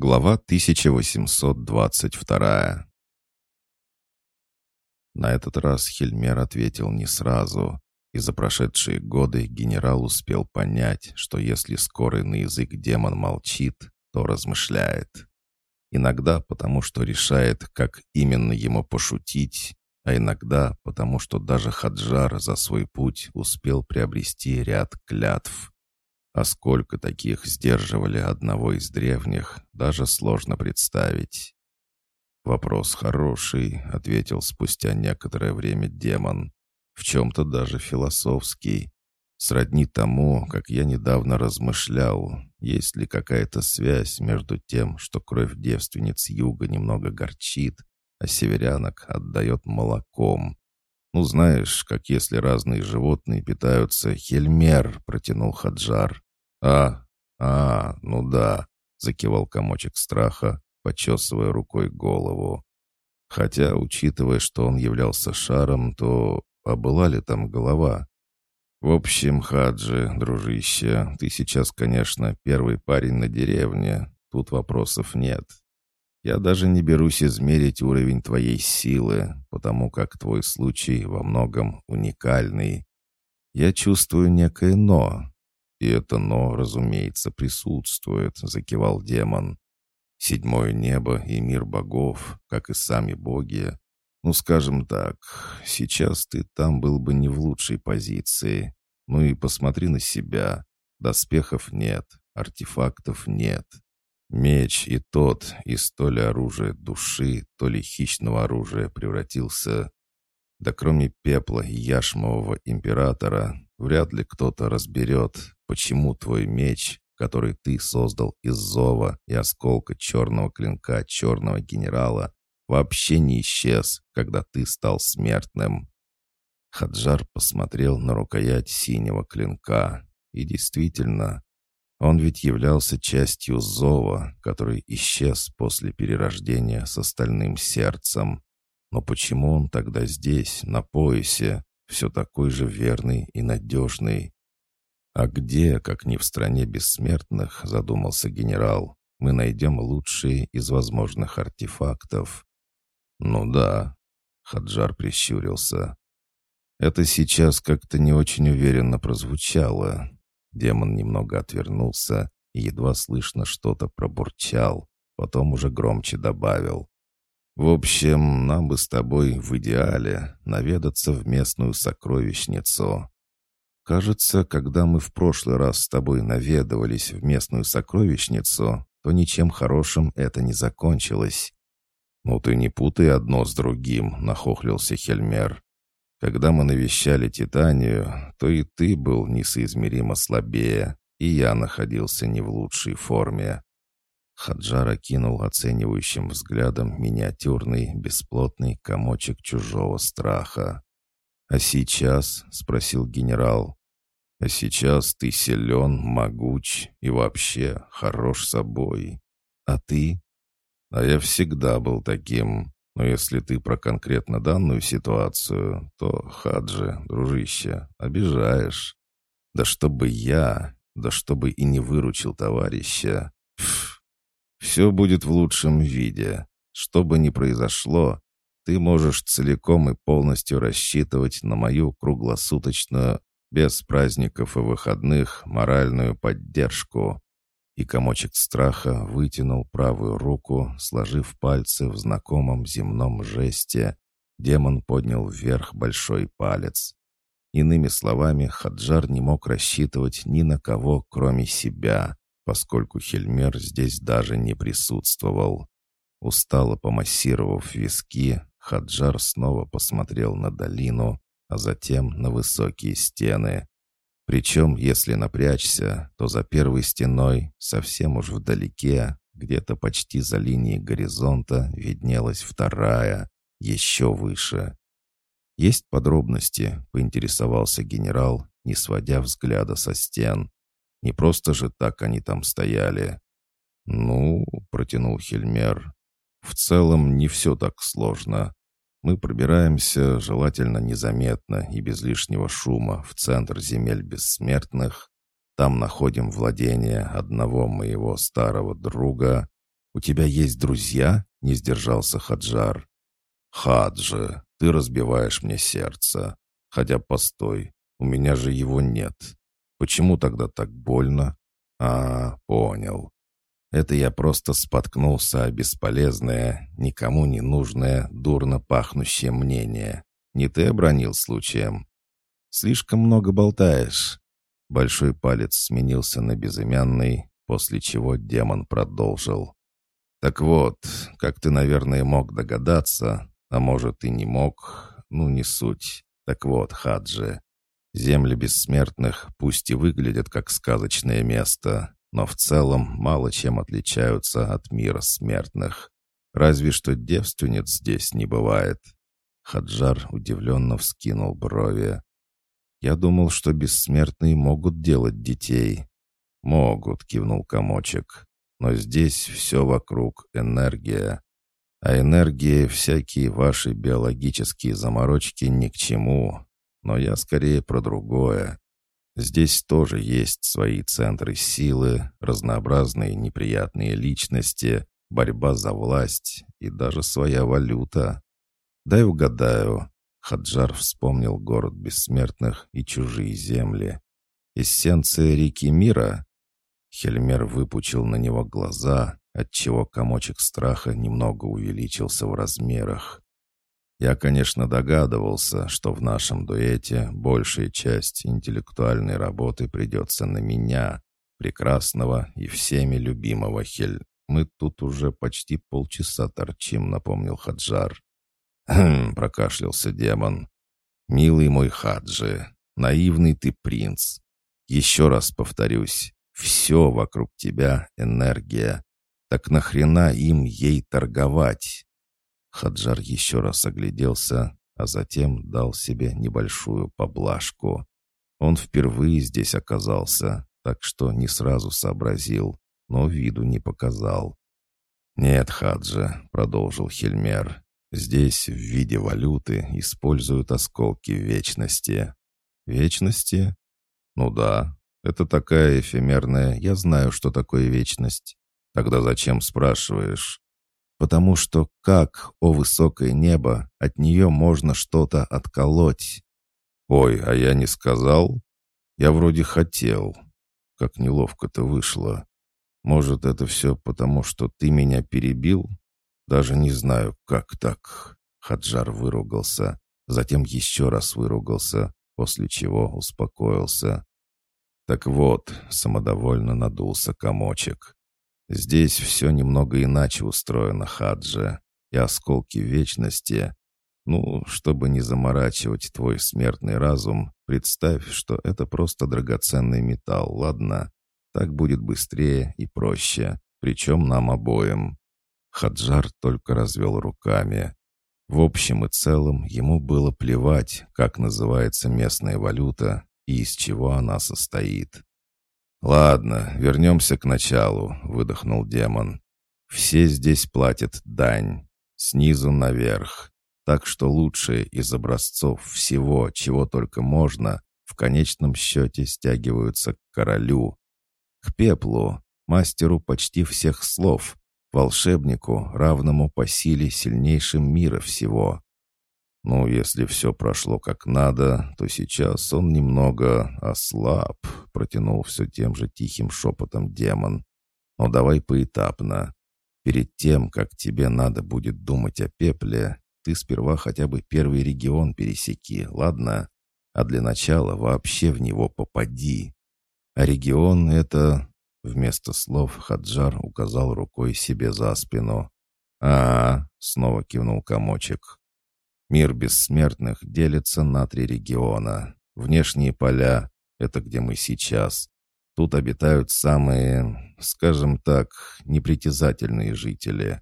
Глава 1822 На этот раз Хельмер ответил не сразу, и за прошедшие годы генерал успел понять, что если скорый на язык демон молчит, то размышляет. Иногда потому, что решает, как именно ему пошутить, а иногда потому, что даже Хаджар за свой путь успел приобрести ряд клятв. А сколько таких сдерживали одного из древних, даже сложно представить. «Вопрос хороший», — ответил спустя некоторое время демон. «В чем-то даже философский. Сродни тому, как я недавно размышлял, есть ли какая-то связь между тем, что кровь девственниц юга немного горчит, а северянок отдает молоком. Ну, знаешь, как если разные животные питаются, хельмер, протянул Хаджар. «А, а, ну да», — закивал комочек страха, почесывая рукой голову. Хотя, учитывая, что он являлся шаром, то а была ли там голова? В общем, Хаджи, дружище, ты сейчас, конечно, первый парень на деревне. Тут вопросов нет. Я даже не берусь измерить уровень твоей силы, потому как твой случай во многом уникальный. Я чувствую некое «но», «И это «но», разумеется, присутствует», — закивал демон. «Седьмое небо и мир богов, как и сами боги. Ну, скажем так, сейчас ты там был бы не в лучшей позиции. Ну и посмотри на себя. Доспехов нет, артефактов нет. Меч и тот из то ли оружия души, то ли хищного оружия превратился. Да кроме пепла и яшмового императора, вряд ли кто-то разберет, Почему твой меч, который ты создал из зова и осколка черного клинка черного генерала, вообще не исчез, когда ты стал смертным?» Хаджар посмотрел на рукоять синего клинка. И действительно, он ведь являлся частью зова, который исчез после перерождения с остальным сердцем. Но почему он тогда здесь, на поясе, все такой же верный и надежный? «А где, как ни в стране бессмертных, — задумался генерал, — мы найдем лучшие из возможных артефактов?» «Ну да», — Хаджар прищурился. «Это сейчас как-то не очень уверенно прозвучало». Демон немного отвернулся и едва слышно что-то пробурчал, потом уже громче добавил. «В общем, нам бы с тобой в идеале наведаться в местную сокровищницу. Кажется, когда мы в прошлый раз с тобой наведывались в местную сокровищницу, то ничем хорошим это не закончилось. «Ну ты не путай одно с другим», — нахохлился Хельмер. «Когда мы навещали Титанию, то и ты был несоизмеримо слабее, и я находился не в лучшей форме». Хаджар окинул оценивающим взглядом миниатюрный, бесплотный комочек чужого страха. «А сейчас?» — спросил генерал. А сейчас ты силен, могуч и вообще хорош собой. А ты? А я всегда был таким. Но если ты про конкретно данную ситуацию, то, Хаджи, дружище, обижаешь. Да чтобы я, да чтобы и не выручил товарища. Пф, все будет в лучшем виде. Что бы ни произошло, ты можешь целиком и полностью рассчитывать на мою круглосуточную без праздников и выходных, моральную поддержку. И комочек страха вытянул правую руку, сложив пальцы в знакомом земном жесте. Демон поднял вверх большой палец. Иными словами, Хаджар не мог рассчитывать ни на кого, кроме себя, поскольку Хельмер здесь даже не присутствовал. Устало помассировав виски, Хаджар снова посмотрел на долину, а затем на высокие стены. Причем, если напрячься, то за первой стеной, совсем уж вдалеке, где-то почти за линией горизонта, виднелась вторая, еще выше. «Есть подробности?» — поинтересовался генерал, не сводя взгляда со стен. «Не просто же так они там стояли». «Ну», — протянул Хельмер, — «в целом не все так сложно. Мы пробираемся, желательно незаметно и без лишнего шума, в центр земель бессмертных. Там находим владение одного моего старого друга. У тебя есть друзья?» — не сдержался Хаджар. «Хаджи, ты разбиваешь мне сердце. Хотя постой, у меня же его нет. Почему тогда так больно?» «А, понял. Это я просто споткнулся о бесполезное, никому не нужное, дурно пахнущее мнение. Не ты обронил случаем?» «Слишком много болтаешь». Большой палец сменился на безымянный, после чего демон продолжил. «Так вот, как ты, наверное, мог догадаться, а может и не мог, ну не суть. Так вот, Хаджи, земли бессмертных пусть и выглядят как сказочное место, но в целом мало чем отличаются от мира смертных. Разве что девственниц здесь не бывает». Хаджар удивленно вскинул брови. «Я думал, что бессмертные могут делать детей». «Могут», — кивнул комочек. «Но здесь все вокруг энергия. А энергия всякие ваши биологические заморочки ни к чему. Но я скорее про другое. Здесь тоже есть свои центры силы, разнообразные неприятные личности, борьба за власть и даже своя валюта. Дай угадаю, Хаджар вспомнил город бессмертных и чужие земли. Эссенция реки мира? Хельмер выпучил на него глаза, отчего комочек страха немного увеличился в размерах. Я, конечно, догадывался, что в нашем дуэте большая часть интеллектуальной работы придется на меня, прекрасного и всеми любимого Хель. Мы тут уже почти полчаса торчим, напомнил Хаджар. «Хм», — прокашлялся демон. «Милый мой Хаджи, наивный ты принц. Еще раз повторюсь, все вокруг тебя — энергия. Так нахрена им ей торговать?» Хаджар еще раз огляделся, а затем дал себе небольшую поблажку. Он впервые здесь оказался, так что не сразу сообразил, но виду не показал. «Нет, Хаджа», — продолжил Хельмер, Здесь в виде валюты используют осколки вечности. Вечности? Ну да, это такая эфемерная, я знаю, что такое вечность. Тогда зачем спрашиваешь? Потому что как, о высокое небо, от нее можно что-то отколоть? Ой, а я не сказал? Я вроде хотел. Как неловко-то вышло. Может, это все потому, что ты меня перебил? Даже не знаю, как так. Хаджар выругался, затем еще раз выругался, после чего успокоился. Так вот, самодовольно надулся комочек. Здесь все немного иначе устроено, Хаджа, и осколки вечности. Ну, чтобы не заморачивать твой смертный разум, представь, что это просто драгоценный металл, ладно? Так будет быстрее и проще, причем нам обоим. Хаджар только развел руками. В общем и целом ему было плевать, как называется местная валюта и из чего она состоит. «Ладно, вернемся к началу», — выдохнул демон. «Все здесь платят дань, снизу наверх, так что лучшие из образцов всего, чего только можно, в конечном счете стягиваются к королю, к пеплу, мастеру почти всех слов, волшебнику, равному по силе сильнейшим мира всего. Ну, если все прошло как надо, то сейчас он немного ослаб, протянул все тем же тихим шепотом демон. Но давай поэтапно. Перед тем, как тебе надо будет думать о пепле, ты сперва хотя бы первый регион пересеки, ладно? А для начала вообще в него попади. А регион — это Вместо слов Хаджар указал рукой себе за спину. а, -а, -а снова кивнул комочек. «Мир бессмертных делится на три региона. Внешние поля — это где мы сейчас. Тут обитают самые, скажем так, непритязательные жители.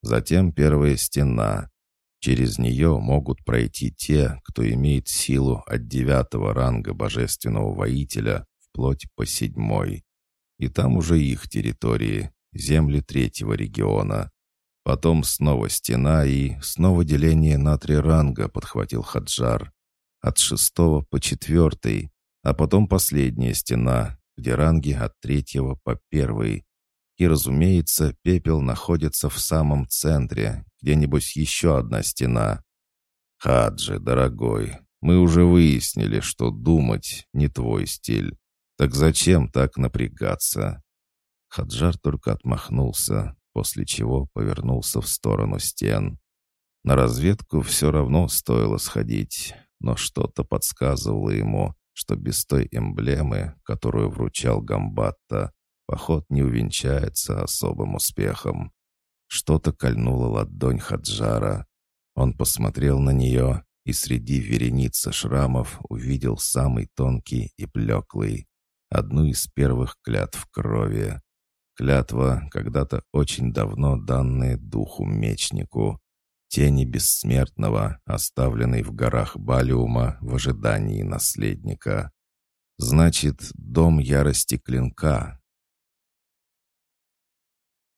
Затем первая стена. Через нее могут пройти те, кто имеет силу от девятого ранга божественного воителя вплоть по седьмой. И там уже их территории, земли третьего региона. Потом снова стена и снова деление на три ранга, подхватил Хаджар. От шестого по четвертый, а потом последняя стена, где ранги от третьего по первый. И, разумеется, пепел находится в самом центре, где-нибудь еще одна стена. Хаджи, дорогой, мы уже выяснили, что думать не твой стиль. Так зачем так напрягаться? Хаджар только отмахнулся, после чего повернулся в сторону стен. На разведку все равно стоило сходить, но что-то подсказывало ему, что без той эмблемы, которую вручал Гамбатта, поход не увенчается особым успехом. Что-то кольнуло ладонь Хаджара. Он посмотрел на нее и среди вереницы шрамов увидел самый тонкий и блеклый, одну из первых клятв крови. Клятва, когда-то очень давно данная духу-мечнику, тени бессмертного, оставленной в горах Балиума в ожидании наследника. Значит, дом ярости клинка,